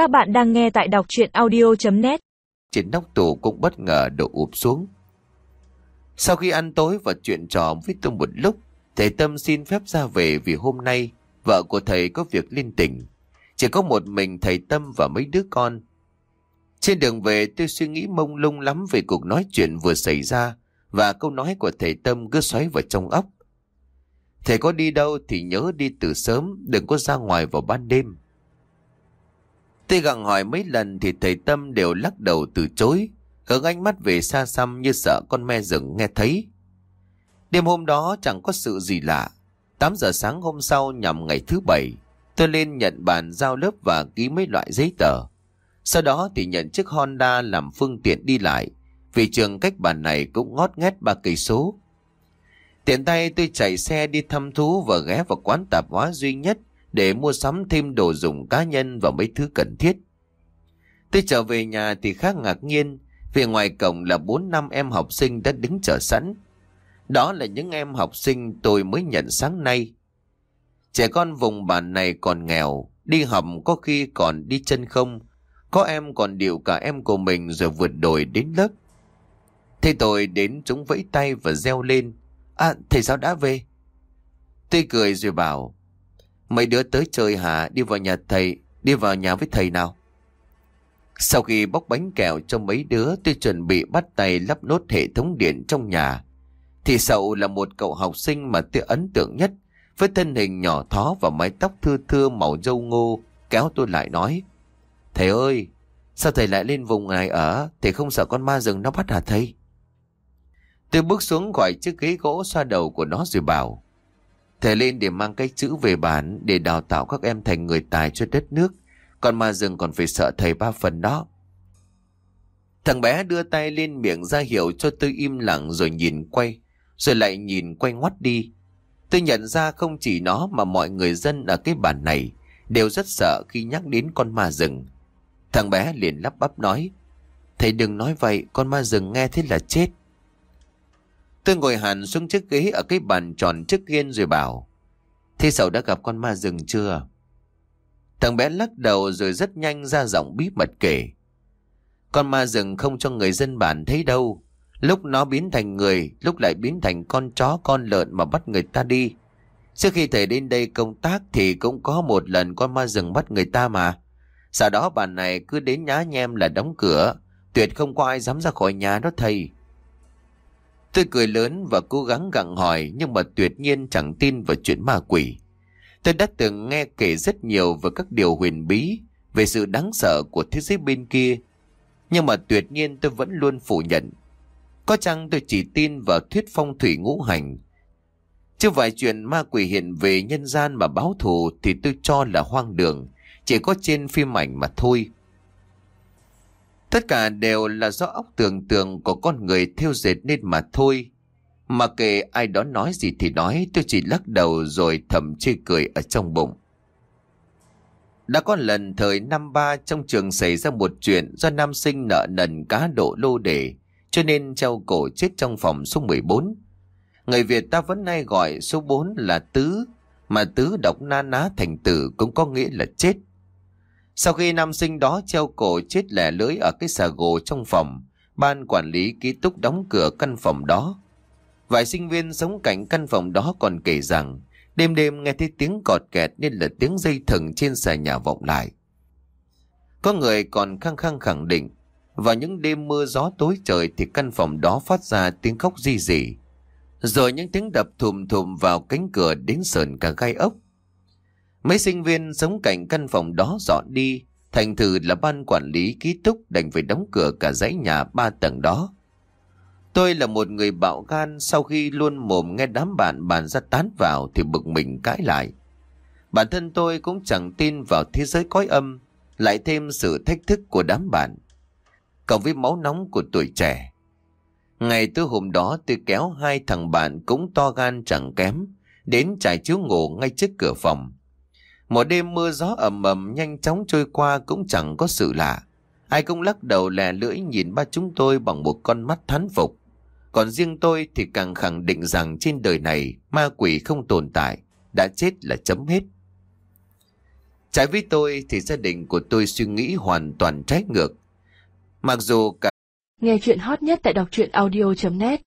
Các bạn đang nghe tại đọc chuyện audio.net Trên nóc tủ cũng bất ngờ đổ ụp xuống. Sau khi ăn tối và chuyện trò với tôi một lúc, thầy Tâm xin phép ra về vì hôm nay vợ của thầy có việc liên tỉnh. Chỉ có một mình thầy Tâm và mấy đứa con. Trên đường về tôi suy nghĩ mông lung lắm về cuộc nói chuyện vừa xảy ra và câu nói của thầy Tâm cứ xoáy vào trong óc. Thầy có đi đâu thì nhớ đi từ sớm, đừng có ra ngoài vào ban đêm. Tôi gặng hỏi mấy lần thì thầy Tâm đều lắc đầu từ chối, hướng ánh mắt về xa xăm như sợ con me rừng nghe thấy. Đêm hôm đó chẳng có sự gì lạ. 8 giờ sáng hôm sau nhằm ngày thứ bảy, tôi lên nhận bàn giao lớp và ký mấy loại giấy tờ. Sau đó thì nhận chiếc Honda làm phương tiện đi lại, vì trường cách bàn này cũng ngót nghét ba cây số. Tiện tay tôi chạy xe đi thăm thú và ghé vào quán tạp hóa duy nhất để mua sắm thêm đồ dùng cá nhân và mấy thứ cần thiết. Tôi trở về nhà thì khá ngạc nhiên vì ngoài cổng là 4 năm em học sinh đã đứng chờ sẵn. Đó là những em học sinh tôi mới nhận sáng nay. Trẻ con vùng bản này còn nghèo, đi học có khi còn đi chân không, có em còn điều cả em của mình rồi vượt đồi đến lớp. Thế tôi đến chúng vẫy tay và reo lên. À, thầy giáo đã về. Tôi cười rồi bảo, mấy đứa tới chơi hả, đi vào nhà thầy, đi vào nhà với thầy nào. Sau khi bóc bánh kẹo cho mấy đứa, tôi chuẩn bị bắt tay lắp nốt hệ thống điện trong nhà. Thì Sậu là một cậu học sinh mà tôi ấn tượng nhất, với thân hình nhỏ thó và mái tóc thưa thưa màu dâu ngô, kéo tôi lại nói. Thầy ơi, sao thầy lại lên vùng này ở, thầy không sợ con ma rừng nó bắt hả thầy? Tôi bước xuống khỏi chiếc ghế gỗ xoa đầu của nó rồi bảo. Thầy lên để mang cái chữ về bản để đào tạo các em thành người tài cho đất nước. Còn ma rừng còn phải sợ thầy ba phần đó. Thằng bé đưa tay lên miệng ra hiệu cho tôi im lặng rồi nhìn quay. Rồi lại nhìn quay ngoắt đi. Tôi nhận ra không chỉ nó mà mọi người dân ở cái bản này đều rất sợ khi nhắc đến con ma rừng. Thằng bé liền lắp bắp nói. Thầy đừng nói vậy, con ma rừng nghe thế là chết. Tôi ngồi hẳn xuống chiếc ghế ở cái bàn tròn trước ghiên rồi bảo. Thế sầu đã gặp con ma rừng chưa? Thằng bé lắc đầu rồi rất nhanh ra giọng bí mật kể. Con ma rừng không cho người dân bản thấy đâu. Lúc nó biến thành người, lúc lại biến thành con chó con lợn mà bắt người ta đi. Trước khi thầy đến đây công tác thì cũng có một lần con ma rừng bắt người ta mà. Sau đó bản này cứ đến nhá nhem là đóng cửa, tuyệt không có ai dám ra khỏi nhà đó thầy. Tôi cười lớn và cố gắng gặng hỏi nhưng mà tuyệt nhiên chẳng tin vào chuyện ma quỷ. Tôi đã từng nghe kể rất nhiều về các điều huyền bí, về sự đáng sợ của thế giới bên kia. Nhưng mà tuyệt nhiên tôi vẫn luôn phủ nhận. Có chăng tôi chỉ tin vào thuyết phong thủy ngũ hành. Chứ vài chuyện ma quỷ hiện về nhân gian mà báo thù thì tôi cho là hoang đường, chỉ có trên phim ảnh mà thôi. Tất cả đều là do óc tưởng tượng của con người theo dệt nên mà thôi. Mà kể ai đó nói gì thì nói, tôi chỉ lắc đầu rồi thầm chê cười ở trong bụng. Đã có lần thời năm ba trong trường xảy ra một chuyện do nam sinh nợ nần cá độ lô đề, cho nên treo cổ chết trong phòng số 14. Người Việt ta vẫn nay gọi số 4 là tứ, mà tứ đọc na ná thành tử cũng có nghĩa là chết. Sau khi nam sinh đó treo cổ chết lẻ lưới ở cái xà gồ trong phòng, ban quản lý ký túc đóng cửa căn phòng đó. Vài sinh viên sống cạnh căn phòng đó còn kể rằng, đêm đêm nghe thấy tiếng cọt kẹt nên là tiếng dây thừng trên xà nhà vọng lại. Có người còn khăng khăng khẳng định, vào những đêm mưa gió tối trời thì căn phòng đó phát ra tiếng khóc di dị. Rồi những tiếng đập thùm thùm vào cánh cửa đến sờn cả gai ốc. Mấy sinh viên sống cạnh căn phòng đó dọn đi, thành thử là ban quản lý ký túc đành phải đóng cửa cả dãy nhà ba tầng đó. Tôi là một người bạo gan sau khi luôn mồm nghe đám bạn bàn ra tán vào thì bực mình cãi lại. Bản thân tôi cũng chẳng tin vào thế giới cõi âm, lại thêm sự thách thức của đám bạn. Cộng với máu nóng của tuổi trẻ. Ngày tôi hôm đó tôi kéo hai thằng bạn cũng to gan chẳng kém, đến trải chiếu ngủ ngay trước cửa phòng. Một đêm mưa gió ẩm ẩm nhanh chóng trôi qua cũng chẳng có sự lạ. Ai cũng lắc đầu lè lưỡi nhìn ba chúng tôi bằng một con mắt thán phục. Còn riêng tôi thì càng khẳng định rằng trên đời này ma quỷ không tồn tại, đã chết là chấm hết. Trái với tôi thì gia đình của tôi suy nghĩ hoàn toàn trái ngược. Mặc dù cả Nghe chuyện hot nhất tại đọc truyện audio.net